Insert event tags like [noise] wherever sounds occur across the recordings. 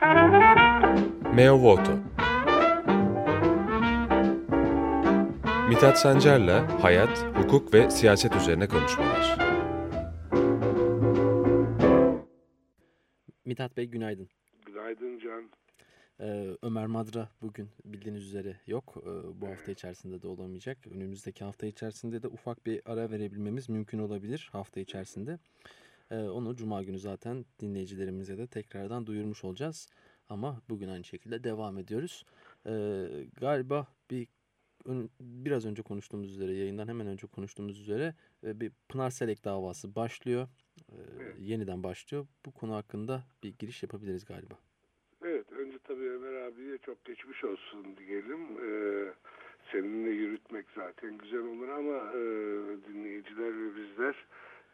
Meo Voto Mithat Sancar'la hayat, hukuk ve siyaset üzerine konuşmalar. Mithat Bey günaydın. Günaydın Can. Ee, Ömer Madra bugün bildiğiniz üzere yok. Ee, bu hafta içerisinde de olamayacak. Önümüzdeki hafta içerisinde de ufak bir ara verebilmemiz mümkün olabilir hafta içerisinde. Ee, onu Cuma günü zaten dinleyicilerimize de tekrardan duyurmuş olacağız. Ama bugün aynı şekilde devam ediyoruz. Galiba bir biraz önce konuştuğumuz üzere yayından hemen önce konuştuğumuz üzere bir Pınar Selek davası başlıyor. Evet. Yeniden başlıyor. Bu konu hakkında bir giriş yapabiliriz galiba. Evet. Önce tabii Ömer abiye çok geçmiş olsun diyelim. Ee, seninle yürütmek zaten güzel olur ama e, dinleyiciler ve bizler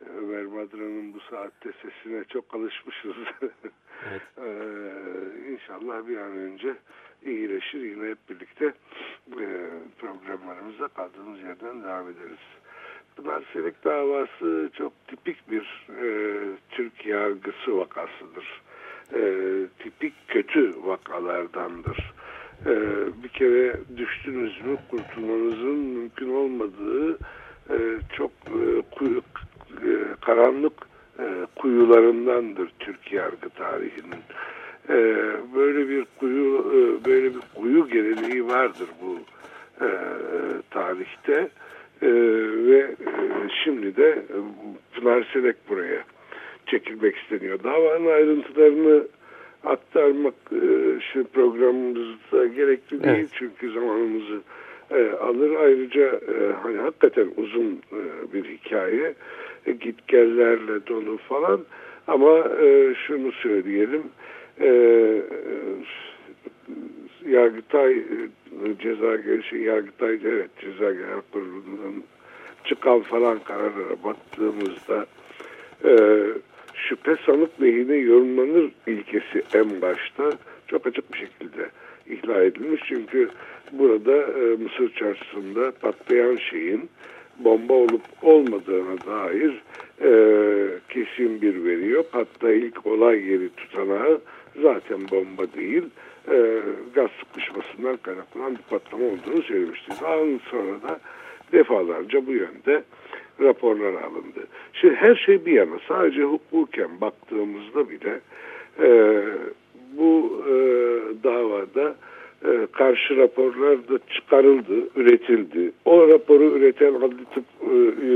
Ömer Madra'nın bu saatte sesine çok alışmışız. [laughs] evet. ee, inşallah bir an önce iyileşir. Yine hep birlikte e, programlarımıza kaldığımız yerden devam ederiz. Pınar Selek davası çok tipik bir e, Türk yargısı vakasıdır. E, tipik kötü vakalardandır. E, bir kere düştünüz mü kurtulmanızın mümkün olmadığı e, çok e, e, karanlık e, kuyularındandır Türk yargı tarihinin. E, böyle bir kuyu e, böyle bir kuyu geleneği vardır bu e, tarihte e, ve e, şimdi de e, Pınar Selek buraya çekilmek isteniyor. Davanın ayrıntılarını aktarmak e, şu programımızda gerekli değil evet. çünkü zamanımızı e, alır. Ayrıca e, hani hakikaten uzun e, bir hikaye gitgellerle dolu falan ama e, şunu söyleyelim e, Yargıtay e, ceza şey, Yargıtay evet ceza genel kurulundan çıkan falan kararlara baktığımızda e, şüphe sanık lehine yorumlanır ilkesi en başta çok açık bir şekilde ihlal edilmiş. Çünkü burada e, Mısır çarşısında patlayan şeyin bomba olup olmadığına dair e, kesin bir veri yok. Hatta ilk olay yeri tutanağı zaten bomba değil e, gaz sıkışmasından kaynaklanan bir patlama olduğunu söylemişti. Daha sonra da defalarca bu yönde raporlar alındı. Şimdi her şey bir yana sadece hukuken baktığımızda bile e, bu e, davada e, karşı raporlar da çıkarıldı, üretildi. O raporu üreten Adli Tıp e, e,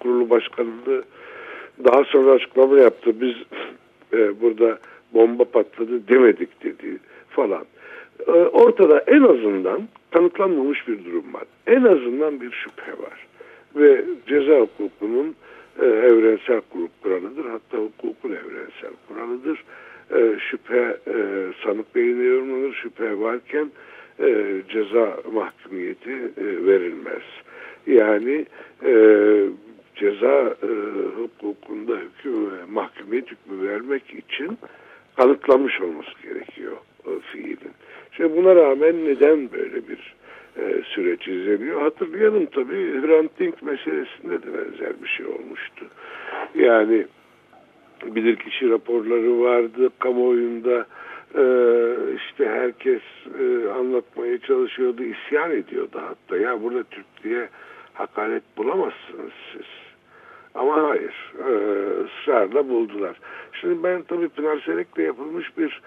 Kurulu Başkanı da daha sonra açıklama yaptı. Biz e, burada bomba patladı demedik dedi falan. E, ortada en azından kanıtlanmamış bir durum var. En azından bir şüphe var. Ve ceza hukukunun evrensel kuralıdır. Hatta hukukun evrensel kuralıdır. Şüphe sanık beyine yorumlanır. Şüphe varken e, ceza mahkumiyeti e, verilmez. Yani e, ceza e, hukukunda hüküm mahkumiyet hükmü vermek için kanıtlamış olması gerekiyor o fiilin. Şimdi buna rağmen neden böyle bir e, süreç izleniyor? Hatırlayalım tabii Hrant Dink meselesinde de benzer bir şey olmuştu. Yani bilirkişi raporları vardı kamuoyunda e, işte herkes e, anlatmaya çalışıyordu, isyan ediyordu hatta. Ya burada Türklüğe hakaret bulamazsınız siz. Ama hayır, e, ısrarla buldular. Şimdi ben tabii Pınar Selek'le yapılmış bir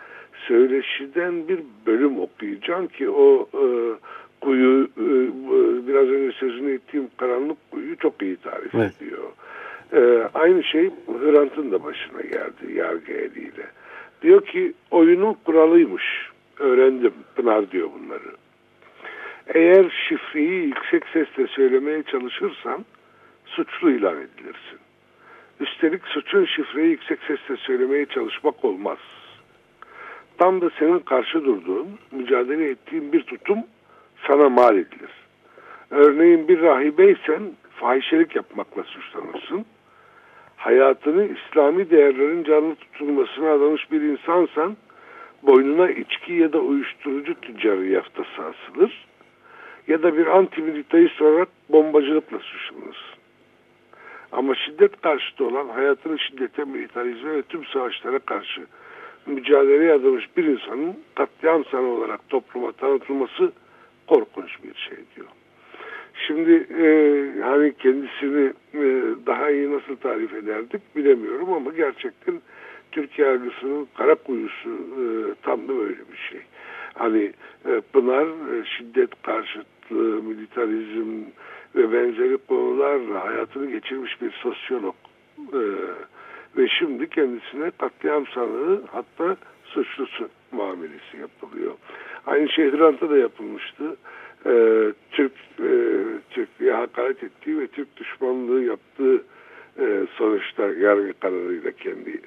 söyleşiden bir bölüm okuyacağım ki o e, kuyu, biraz önce sözünü ettiğim karanlık kuyu çok iyi tarif evet. ediyor. Aynı şey Hrant'ın da başına geldi yargı eliyle. Diyor ki oyunun kuralıymış. Öğrendim. Pınar diyor bunları. Eğer şifreyi yüksek sesle söylemeye çalışırsan suçlu ilan edilirsin. Üstelik suçun şifreyi yüksek sesle söylemeye çalışmak olmaz. Tam da senin karşı durduğun, mücadele ettiğin bir tutum sana mal edilir. Örneğin bir rahibeysen fahişelik yapmakla suçlanırsın. Hayatını İslami değerlerin canlı tutulmasına adamış bir insansan boynuna içki ya da uyuşturucu tüccarı yaftası asılır ya da bir antimilitarist olarak bombacılıkla suçlanırsın. Ama şiddet karşıtı olan hayatını şiddete, militarizme ve tüm savaşlara karşı mücadeleye adamış bir insanın katliam sanı olarak topluma tanıtılması korkunç bir şey diyor. Şimdi e, hani kendisini e, daha iyi nasıl tarif ederdik bilemiyorum ama gerçekten Türk yargısının kara kuyusu e, tam da böyle bir şey. Hani e, Pınar e, şiddet karşıtlığı, militarizm ve benzeri konularla hayatını geçirmiş bir sosyolog. E, ve şimdi kendisine katliam sanığı hatta suçlusu muamelesi yapılıyor. Aynı şey Hrant'a da yapılmıştı. Ee, Türk e, Türkiye hakaret ettiği ve Türk düşmanlığı yaptığı e, sonuçta yargı kararıyla kendi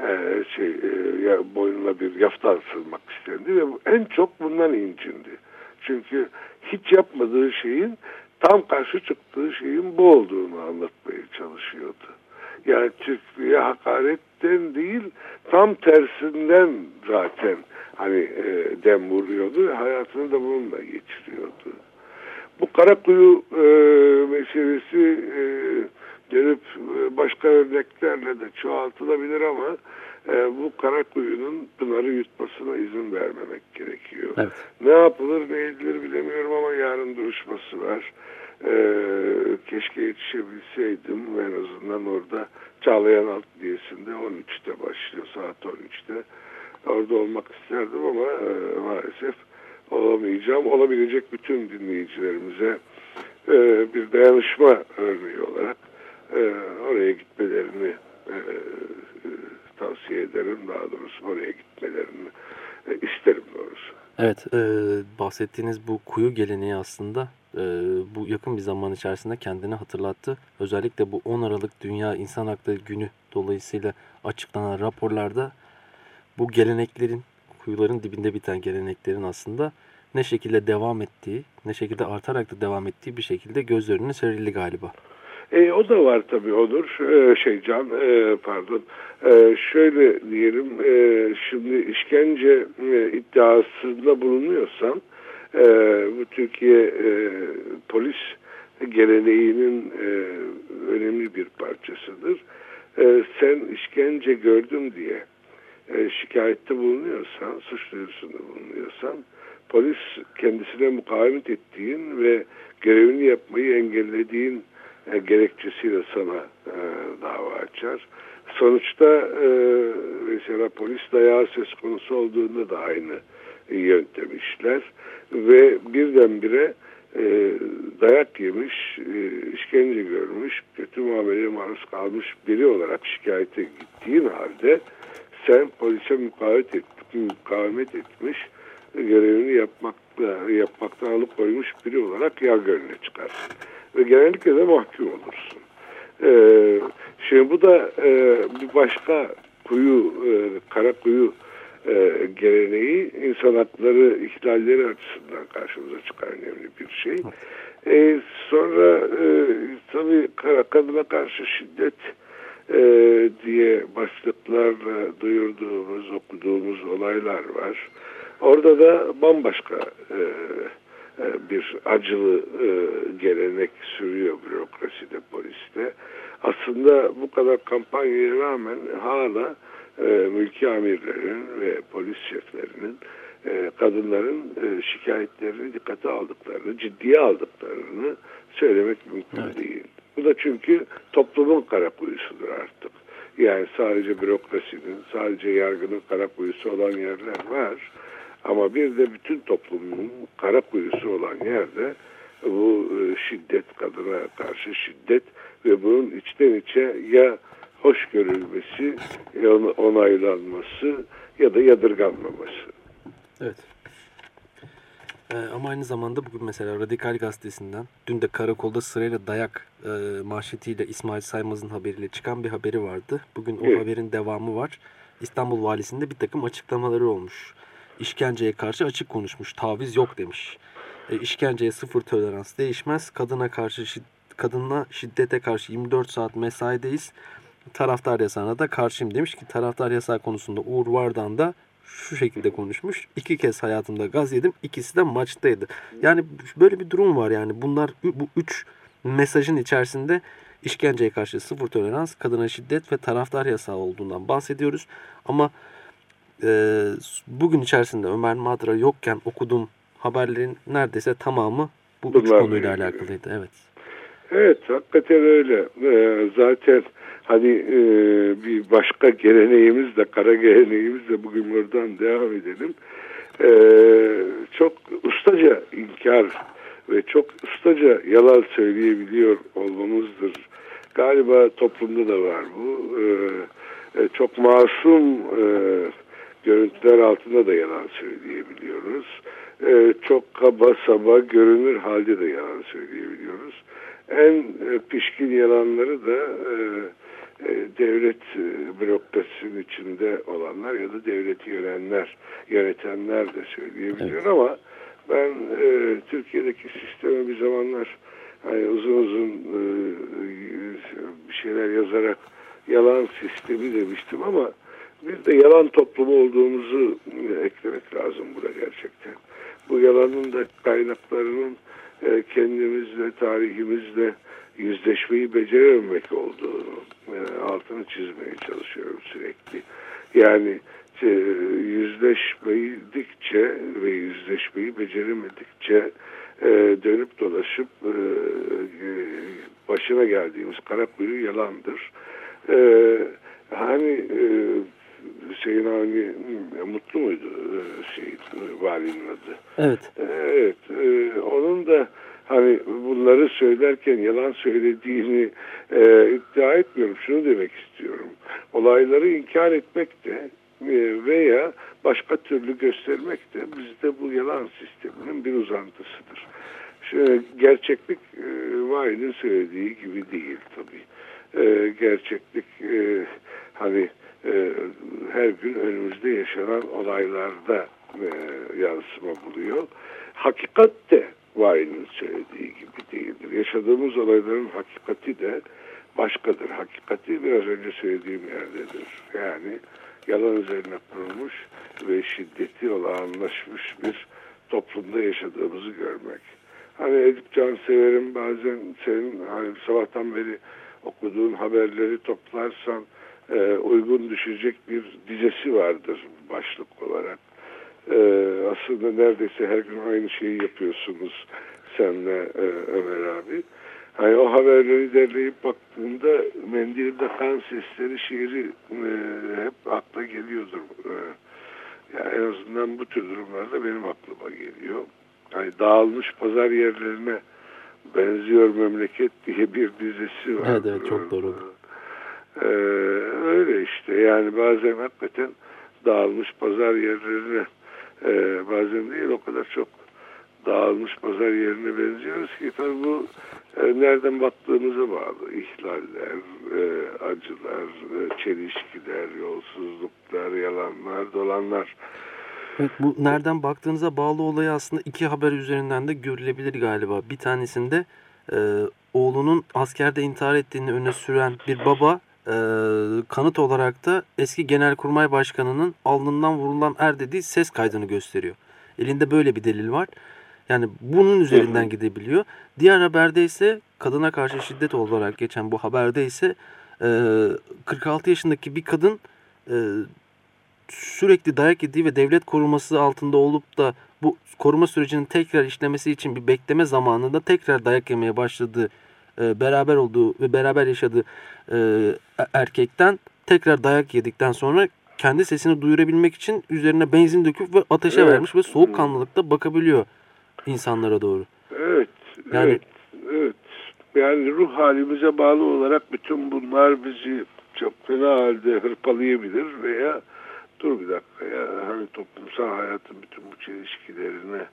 e, şey e, boynuna bir yafta asılmak istendi ve en çok bundan incindi. Çünkü hiç yapmadığı şeyin tam karşı çıktığı şeyin bu olduğunu anlatmaya çalışıyordu. Yani Türkiye hakaretten değil tam tersinden zaten hani e, dem vuruyordu hayatını da bununla geçiriyordu. Bu Karakuyu e, meselesi e, dönüp e, başka örneklerle de çoğaltılabilir ama e, bu Karakuyu'nun Pınar'ı yutmasına izin vermemek gerekiyor. Evet. Ne yapılır ne edilir bilemiyorum ama yarın duruşması var. E, keşke yetişebilseydim en azından orada Çağlayan Alt Diyesi'nde 13'te başlıyor saat 13'te. Orada olmak isterdim ama e, maalesef olamayacağım. Olabilecek bütün dinleyicilerimize e, bir dayanışma örneği olarak e, oraya gitmelerini e, tavsiye ederim. Daha doğrusu oraya gitmelerini e, isterim doğrusu. Evet, e, bahsettiğiniz bu kuyu geleneği aslında e, bu yakın bir zaman içerisinde kendini hatırlattı. Özellikle bu 10 Aralık Dünya İnsan Hakları Günü dolayısıyla açıklanan raporlarda bu geleneklerin, kuyuların dibinde biten geleneklerin aslında ne şekilde devam ettiği, ne şekilde artarak da devam ettiği bir şekilde göz önüne serildi galiba. E, o da var tabii Onur. E, şey Can, e, pardon. E, şöyle diyelim, e, şimdi işkence e, iddiasında bulunuyorsan, e, bu Türkiye e, polis geleneğinin e, önemli bir parçasıdır. E, sen işkence gördüm diye e, şikayette bulunuyorsan, suç duyurusunda bulunuyorsan, polis kendisine mukavemet ettiğin ve görevini yapmayı engellediğin gerekçesiyle sana e, dava açar. Sonuçta e, mesela polis dayağı söz konusu olduğunda da aynı yöntem işler ve birdenbire e, dayak yemiş, e, işkence görmüş, kötü muameleye maruz kalmış biri olarak şikayete gittiğin halde sen polise mukavemet, et, mukavemet etmiş, görevini yapmakta, yapmaktan alıkoymuş biri olarak yargı önüne çıkarsın. Ve genellikle de mahkum olursun. Ee, şimdi bu da e, bir başka kuyu, e, kara kuyu e, geleneği insan hakları ihlalleri açısından karşımıza çıkan önemli bir şey. E, sonra e, tabii kadına karşı şiddet e, diye başlıklarla duyurduğumuz, okuduğumuz olaylar var. Orada da bambaşka e, bir acılı e, gelenek sürüyor bürokraside, poliste. Aslında bu kadar kampanyaya rağmen hala e, mülki amirlerin ve polis şeflerinin e, kadınların e, şikayetlerini dikkate aldıklarını, ciddiye aldıklarını söylemek mümkün evet. değil. Bu da çünkü toplumun kara kuyusudur artık. Yani sadece bürokrasinin, sadece yargının kara kuyusu olan yerler var. Ama bir de bütün toplumun kara kuyusu olan yerde bu e, şiddet, kadına karşı şiddet ve bunun içten içe ya hoş görülmesi, ya onaylanması ya da yadırganmaması. Evet. Ee, ama aynı zamanda bugün mesela Radikal Gazetesi'nden dün de karakolda sırayla dayak e, manşetiyle İsmail Saymaz'ın haberiyle çıkan bir haberi vardı. Bugün o evet. haberin devamı var. İstanbul Valisi'nde bir takım açıklamaları olmuş. İşkenceye karşı açık konuşmuş. Taviz yok demiş. E, işkenceye sıfır tolerans değişmez. Kadına karşı şid kadına şiddete karşı 24 saat mesaideyiz. Taraftar yasağına da karşıyım demiş ki taraftar yasağı konusunda Uğur Vardan da şu şekilde konuşmuş. İki kez hayatımda gaz yedim. İkisi de maçtaydı. Yani böyle bir durum var yani. Bunlar bu üç mesajın içerisinde işkenceye karşı sıfır tolerans, kadına şiddet ve taraftar yasağı olduğundan bahsediyoruz. Ama e, bugün içerisinde Ömer Madra yokken okuduğum haberlerin neredeyse tamamı bu Bunlar üç konuyla ilgili. alakalıydı. Evet. Evet hakikaten öyle. Ee, zaten hani e, bir başka geleneğimiz de kara geleneğimiz de bugün buradan devam edelim. Ee, çok ustaca inkar ve çok ustaca yalan söyleyebiliyor olmamızdır. Galiba toplumda da var bu. Ee, e, çok masum e, görüntüler altında da yalan söyleyebiliyoruz. Ee, çok kaba saba görünür halde de yalan söyleyebiliyoruz. En e, pişkin yalanları da e, e, devlet e, bürokrasisinin içinde olanlar ya da devleti yönetenler, yönetenler de söyleyebiliyor evet. ama ben e, Türkiye'deki sistemi bir zamanlar hani uzun uzun e, bir şeyler yazarak yalan sistemi demiştim ama biz de yalan toplumu olduğumuzu eklemek lazım burada gerçekten. Bu yalanın da kaynaklarının e, kendimizle, tarihimizle yüzleşmeyi becerememek olduğunu e, altını çizmeye çalışıyorum sürekli. Yani e, yüzleşmedikçe ve yüzleşmeyi beceremedikçe dönüp dolaşıp başına geldiğimiz kara kuyu yalandır. Hani Hüseyin Avni mutlu muydu e, şey valinin adı? Evet. E, evet. E, onun da hani bunları söylerken yalan söylediğini e, iddia etmiyorum. Şunu demek istiyorum. Olayları inkar etmek de e, veya başka türlü göstermek de bizde bu yalan sisteminin bir uzantısıdır. Şöyle, gerçeklik e, Vahid'in söylediği gibi değil tabii. E, gerçeklik e, hani e, her gün önümüzde yaşanan olaylarda e, yansıma buluyor. Hakikat de Vahid'in söylediği gibi değildir. Yaşadığımız olayların hakikati de başkadır. Hakikati biraz önce söylediğim yerdedir. Yani yalan üzerine kurulmuş ve şiddeti olağanlaşmış bir toplumda yaşadığımızı görmek. Hani Edip Cansever'in bazen senin hani sabahtan beri okuduğun haberleri toplarsan e, uygun düşecek bir dizesi vardır başlık olarak. E, aslında neredeyse her gün aynı şeyi yapıyorsunuz senle e, Ömer abi. Hani o haberleri derleyip baktığımda Mendil'de kan sesleri şiiri e, hep akla geliyordur. E, yani en azından bu tür durumlarda benim aklıma geliyor. Hani dağılmış pazar yerlerine benziyor memleket diye bir dizisi var. Evet, evet çok doğru. Ee, öyle işte yani bazen hakikaten dağılmış pazar yerlerine e, bazen değil o kadar çok dağılmış pazar yerine benziyoruz ki tabii bu e, nereden baktığımıza bağlı. İhlaller, e, acılar, e, çelişkiler, yolsuzluklar, yalanlar, dolanlar. Evet, bu nereden baktığınıza bağlı olayı aslında iki haber üzerinden de görülebilir galiba. Bir tanesinde e, oğlunun askerde intihar ettiğini öne süren bir baba e, kanıt olarak da eski Genelkurmay Başkanı'nın alnından vurulan er dediği ses kaydını gösteriyor. Elinde böyle bir delil var. Yani bunun üzerinden gidebiliyor. Diğer haberde ise kadına karşı şiddet olarak geçen bu haberde ise e, 46 yaşındaki bir kadın e, sürekli dayak yediği ve devlet koruması altında olup da bu koruma sürecinin tekrar işlemesi için bir bekleme zamanında tekrar dayak yemeye başladığı, e, beraber olduğu ve beraber yaşadığı e, erkekten tekrar dayak yedikten sonra kendi sesini duyurabilmek için üzerine benzin döküp ve ateşe evet. vermiş ve soğukkanlılıkta bakabiliyor insanlara doğru. Evet. Yani, evet. Evet. Yani ruh halimize bağlı olarak bütün bunlar bizi çok fena halde hırpalayabilir veya dur bir dakika ya hani toplumsal hayatın bütün bu çelişkilerine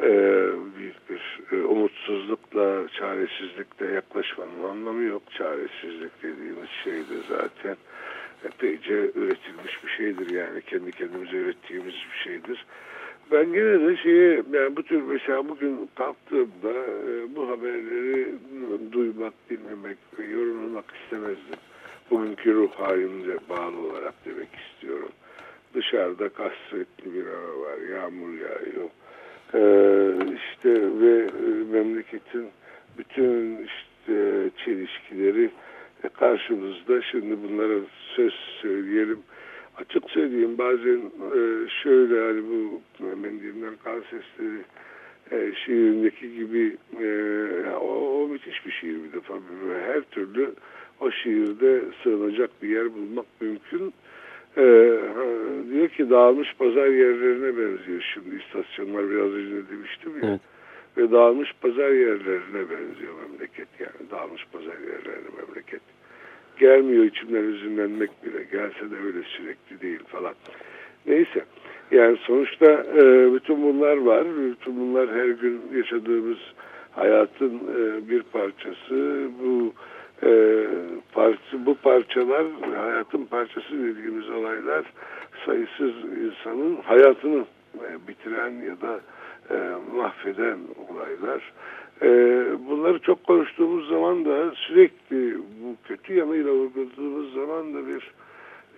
e, büyük bir e, umutsuzlukla, çaresizlikle yaklaşmanın anlamı yok. Çaresizlik dediğimiz şey de zaten epeyce üretilmiş bir şeydir yani kendi kendimize ürettiğimiz bir şeydir. Ben yine de şeyi yani bu tür mesela bugün kalktığımda e, bu haberleri duymak, dinlemek ve yorumlamak istemezdim. Bugünkü ruh halimle bağlı olarak demek istiyorum. Dışarıda kasvetli bir hava var, yağmur yağıyor. Ee, işte ve e, memleketin bütün işte çelişkileri karşımızda. Şimdi bunlara söz söyleyelim açık söyleyeyim bazen e, şöyle hani bu mendilinden kan sesleri e, şiirindeki gibi e, o, o müthiş bir şiir bir defa. Her türlü o şiirde sığınacak bir yer bulmak mümkün. E, diyor ki dağılmış pazar yerlerine benziyor şimdi istasyonlar biraz önce demiştim ya. Evet. Ve dağılmış pazar yerlerine benziyor memleket yani dağılmış pazar yerlerine memleket. Gelmiyor içimden üzümlenmek bile gelse de öyle sürekli değil falan. Neyse yani sonuçta e, bütün bunlar var. Bütün bunlar her gün yaşadığımız hayatın e, bir parçası. Bu e, parça, bu parçalar hayatın parçası dediğimiz olaylar sayısız insanın hayatını e, bitiren ya da e, mahveden olaylar. E, bunları çok konuştuğumuz zaman da sürekli bu kötü yanıyla vurguladığımız zaman da bir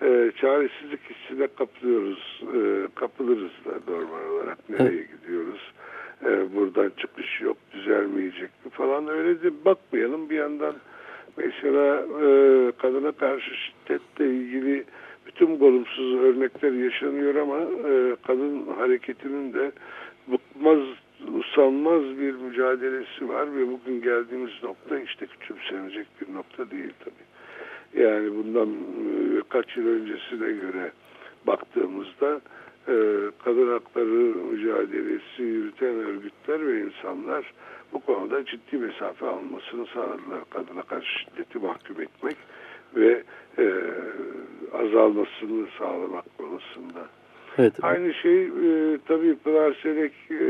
e, çaresizlik hissine kapılıyoruz. E, kapılırız da normal olarak. Nereye gidiyoruz? E, buradan çıkış yok, düzelmeyecek mi falan öyle de bakmayalım. Bir yandan mesela e, kadına karşı şiddetle ilgili bütün olumsuz örnekler yaşanıyor ama e, kadın hareketinin de bıkmaz, usanmaz bir mücadelesi var ve bugün geldiğimiz nokta işte küçümsenecek bir nokta değil tabii. Yani bundan e, kaç yıl öncesine göre baktığımızda kadın hakları mücadelesi yürüten örgütler ve insanlar bu konuda ciddi mesafe almasını sağladılar. Kadına karşı şiddeti mahkum etmek ve e, azalmasını sağlamak konusunda. Evet. Aynı şey e, tabii Pınar Selek e,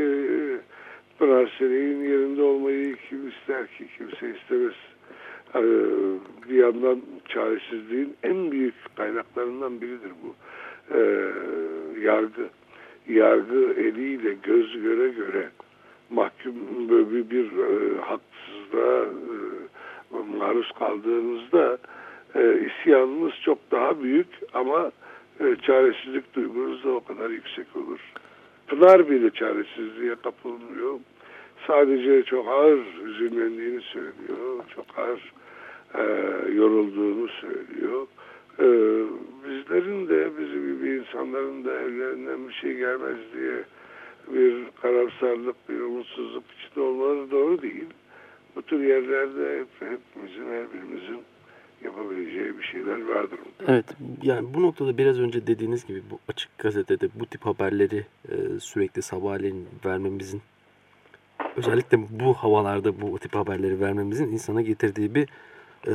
Pınar Selek'in yerinde olmayı kim ister ki? Kimse istemez. Ee, bir yandan çaresizliğin en büyük kaynaklarından biridir bu. Ee, yargı. Yargı eliyle göz göre göre mahkum böyle bir e, haksızlığa e, maruz kaldığınızda e, isyanınız çok daha büyük ama e, çaresizlik duygunuz da o kadar yüksek olur. Pınar bile çaresizliğe kapılmıyor. Sadece çok ağır üzülmendiğini söylüyor. Çok ağır e, yorulduğunu söylüyor. E, bizlerin de bizim gibi insanların da evlerinden bir şey gelmez diye bir karamsarlık, bir umutsuzluk içinde olmaları doğru değil. Bu tür yerlerde hep, hepimizin, her birimizin yapabileceği bir şeyler vardır. Evet, yani bu noktada biraz önce dediğiniz gibi bu açık gazetede bu tip haberleri e, sürekli sabahleyin vermemizin özellikle bu havalarda bu tip haberleri vermemizin insana getirdiği bir e,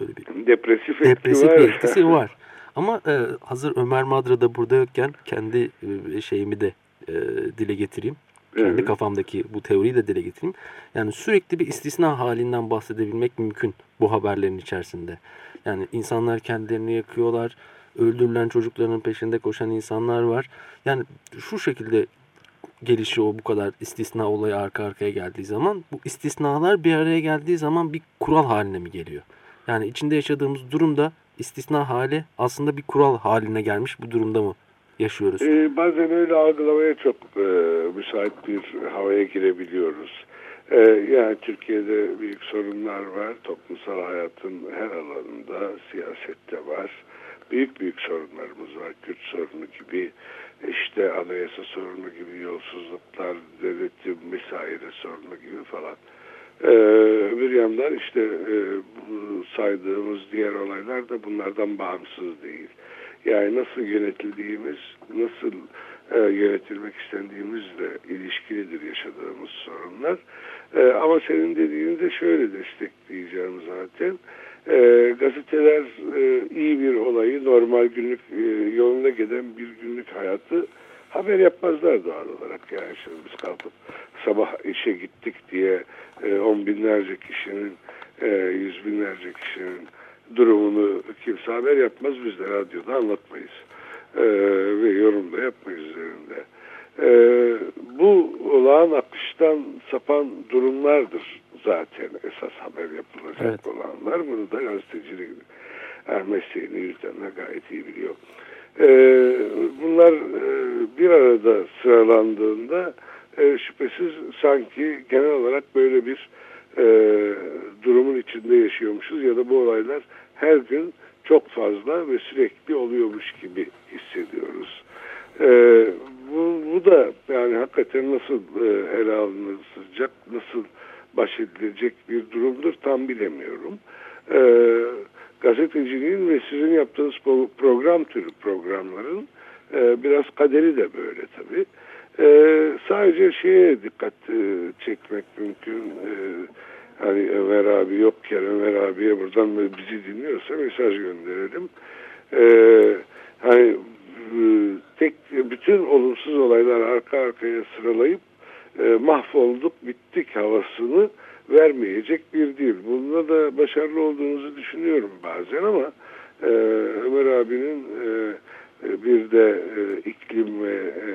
böyle bir depresif, depresif etki var. etkisi var. Ama e, hazır Ömer Madra da burada yokken kendi e, şeyimi de e, dile getireyim. Kendi evet. kafamdaki bu teoriyi de dile getireyim. Yani sürekli bir istisna halinden bahsedebilmek mümkün bu haberlerin içerisinde. Yani insanlar kendilerini yakıyorlar. Öldürülen çocukların peşinde koşan insanlar var. Yani şu şekilde gelişi o bu kadar istisna olayı arka arkaya geldiği zaman bu istisnalar bir araya geldiği zaman bir kural haline mi geliyor? Yani içinde yaşadığımız durumda istisna hali aslında bir kural haline gelmiş bu durumda mı yaşıyoruz? Ee, bazen öyle algılamaya çok e, müsait bir havaya girebiliyoruz. Ee, yani Türkiye'de büyük sorunlar var. Toplumsal hayatın her alanında siyasette var. Büyük büyük sorunlarımız var. Kürt sorunu gibi işte anayasa sorunu gibi yolsuzluklar, devletin vesaire sorunu gibi falan. Ee, bir yandan işte e, saydığımız diğer olaylar da bunlardan bağımsız değil. Yani nasıl yönetildiğimiz, nasıl e, yönetilmek istendiğimizle ilişkilidir yaşadığımız sorunlar. E, ama senin dediğinde şöyle destekleyeceğim zaten. E, gazeteler e, iyi bir olayı, normal günlük e, yoluna giden bir günlük hayatı haber yapmazlar doğal olarak. Yani şimdi biz kalkıp sabah işe gittik diye e, on binlerce kişinin, e, yüz binlerce kişinin durumunu kimse haber yapmaz. Biz de radyoda anlatmayız. E, ve yorum da yapmayız üzerinde. E, bu olağan akıştan sapan durumlardır zaten esas haber yapılacak evet. olanlar. Bunu da gazetecilik er mesleğini yürütenler gayet iyi biliyor. Ee, bunlar e, bir arada sıralandığında e, şüphesiz sanki genel olarak böyle bir e, durumun içinde yaşıyormuşuz ya da bu olaylar her gün çok fazla ve sürekli E, bu, bu da yani hakikaten nasıl e, ele alınacak, nasıl baş edilecek bir durumdur tam bilemiyorum. E, gazeteciliğin ve sizin yaptığınız program türü programların e, biraz kaderi de böyle tabii. E, sadece şeye dikkat e, çekmek mümkün. E, hani Ömer abi yokken Ömer abiye buradan bizi dinliyorsa mesaj gönderelim. E, hani e, tek bütün olumsuz olaylar arka arkaya sıralayıp e, mahvolduk bittik havasını vermeyecek bir dil. Bunda da başarılı olduğunuzu düşünüyorum bazen ama e, Ömer abinin e, bir de e, iklim ve e,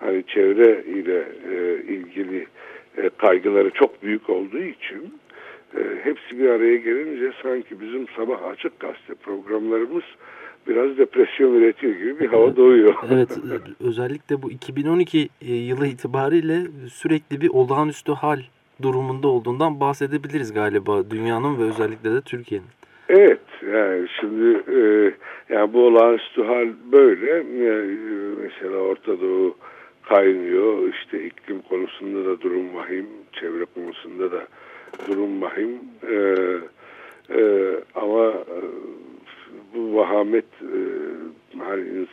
hani çevre ile e, ilgili e, kaygıları çok büyük olduğu için e, hepsi bir araya gelince sanki bizim sabah açık gazete programlarımız biraz depresyon üretiyor gibi bir hava doğuyor. [laughs] evet [laughs] özellikle bu 2012 e, yılı itibariyle sürekli bir olağanüstü hal durumunda olduğundan bahsedebiliriz galiba dünyanın ve özellikle de Türkiye'nin. Evet, yani şimdi e, yani bu olağanüstü hal böyle. E, mesela Orta Doğu kaynıyor, işte iklim konusunda da durum vahim, çevre konusunda da durum vahim. E, e, ama e, bu vahamet, e, hani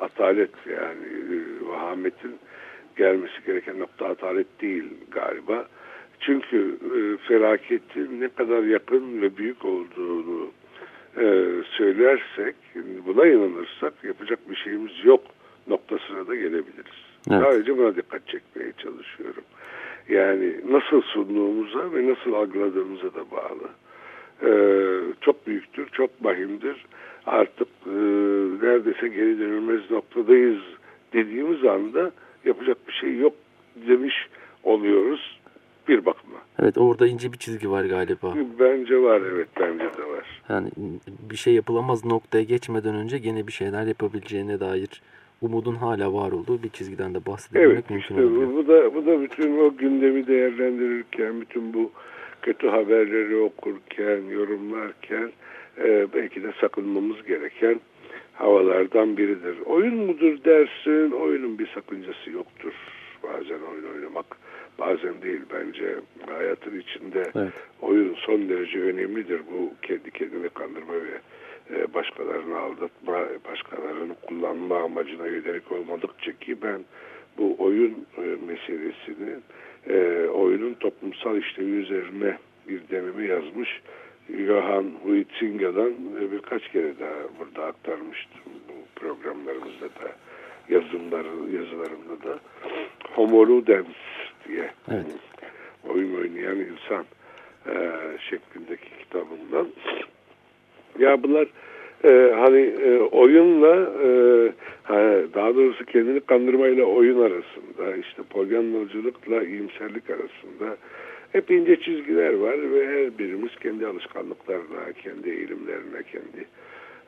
atalet yani e, vahametin gelmesi gereken nokta atalet değil galiba. Çünkü e, felaketin ne kadar yakın ve büyük olduğunu e, söylersek, buna inanırsak yapacak bir şeyimiz yok noktasına da gelebiliriz. Evet. Sadece buna dikkat çekmeye çalışıyorum. Yani nasıl sunduğumuza ve nasıl algıladığımıza da bağlı. Ee, çok büyüktür, çok bahimdir. Artık e, neredeyse geri dönülmez noktadayız dediğimiz anda yapacak bir şey yok demiş oluyoruz bir bakıma. Evet orada ince bir çizgi var galiba. Bence var evet bence de var. Yani bir şey yapılamaz noktaya geçmeden önce gene bir şeyler yapabileceğine dair umudun hala var olduğu bir çizgiden de bahsedebilmek evet, mümkün işte olabilir. Bu da, bu da bütün o gündemi değerlendirirken, bütün bu kötü haberleri okurken, yorumlarken e, belki de sakınmamız gereken havalardan biridir. Oyun mudur dersin, oyunun bir sakıncası yoktur. Bazen oyun oynamak bazen değil bence hayatın içinde evet. oyun son derece önemlidir. Bu kendi kendini kandırma ve e, başkalarını aldatma, başkalarını kullanma amacına yönelik olmadıkça ki ben bu oyun e, meselesini e, oyunun toplumsal işlevi üzerine bir deneme yazmış Johan Huitzinga'dan birkaç kere daha burada aktarmıştım bu programlarımızda da yazımları, yazılarımda da Homo Ludens diye evet. oyun oynayan insan e, şeklindeki kitabından. Ya bunlar e, hani e, oyunla e, daha doğrusu kendini kandırmayla oyun arasında işte polyanlacılıkla iyimserlik arasında hep ince çizgiler var ve her birimiz kendi alışkanlıklarına, kendi eğilimlerine, kendi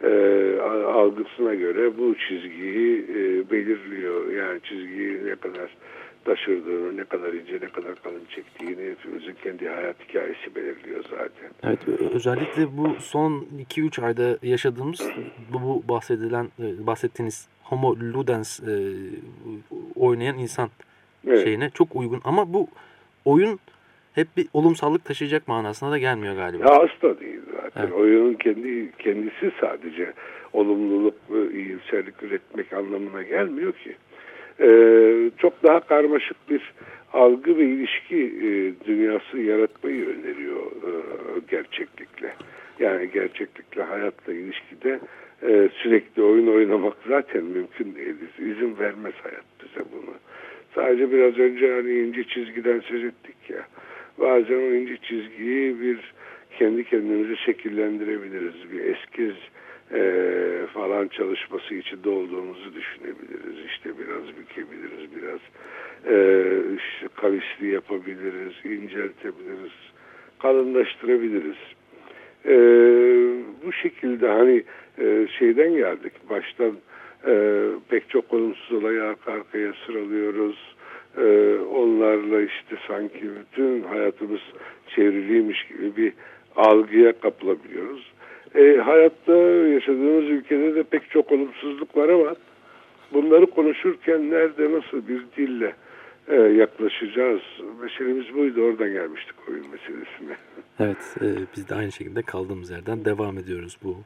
e, algısına göre bu çizgiyi e, belirliyor. Yani çizgiyi ne kadar taşırdığını, ne kadar ince, ne kadar kalın çektiğini hepimizin kendi hayat hikayesi belirliyor zaten. Evet, özellikle bu son 2-3 ayda yaşadığımız bu bahsedilen, e, bahsettiğiniz Homo Ludens e, oynayan insan evet. şeyine çok uygun. Ama bu oyun hep bir olumsallık taşıyacak manasına da gelmiyor galiba. Ya asla değil zaten. Evet. Oyunun kendi kendisi sadece olumluluk ve iyimserlik üretmek anlamına gelmiyor ki e, çok daha karmaşık bir algı ve ilişki e, dünyası yaratmayı öneriyor e, gerçeklikle. Yani gerçeklikle hayatla ilişkide e, sürekli oyun oynamak zaten mümkün değil. İzin vermez hayat bize bunu. Sadece biraz önce hani ince çizgiden söz ettik ya. Bazen o ince çizgiyi bir kendi kendimizi şekillendirebiliriz. Bir eskiz e, falan çalışması içinde olduğumuzu düşünebiliriz. İşte biraz bükebiliriz, biraz e, işte kavisli yapabiliriz, inceltebiliriz, kalınlaştırabiliriz. E, bu şekilde hani e, şeyden geldik, baştan e, pek çok olumsuz olayı arka arkaya sıralıyoruz. E, onlarla işte sanki bütün hayatımız çevriliymiş gibi bir algıya kapılabiliyoruz. E, hayatta yaşadığımız ülkede de pek çok olumsuzluk var ama bunları konuşurken nerede nasıl bir dille e, yaklaşacağız? Meselemiz buydu. Oradan gelmiştik oyun meselesine. [laughs] Evet. E, biz de aynı şekilde kaldığımız yerden devam ediyoruz bu.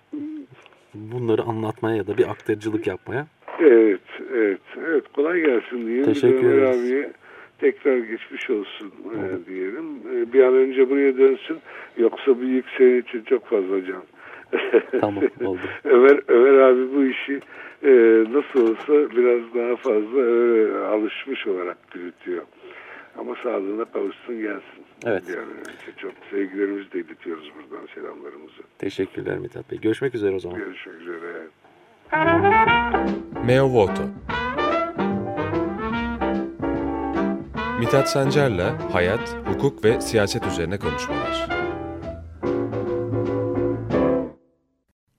Bunları anlatmaya ya da bir aktarıcılık yapmaya. Evet, evet, evet. Kolay gelsin diyeyim. Teşekkür ederiz. tekrar geçmiş olsun e, diyelim. E, bir an önce buraya dönsün. Yoksa büyük senin için çok fazla can. Tamam [laughs] oldu. Ömer, Ömer abi bu işi e, nasıl olsa biraz daha fazla e, alışmış olarak yürütüyor. Ama sağlığına kavuşsun gelsin. Evet. Önce. Çok sevgilerimizi de iletiyoruz buradan selamlarımızı. Teşekkürler Mithat Bey. Görüşmek üzere o zaman. Görüşmek üzere. Meo Voto Mithat Sancar'la hayat, hukuk ve siyaset üzerine konuşmalar.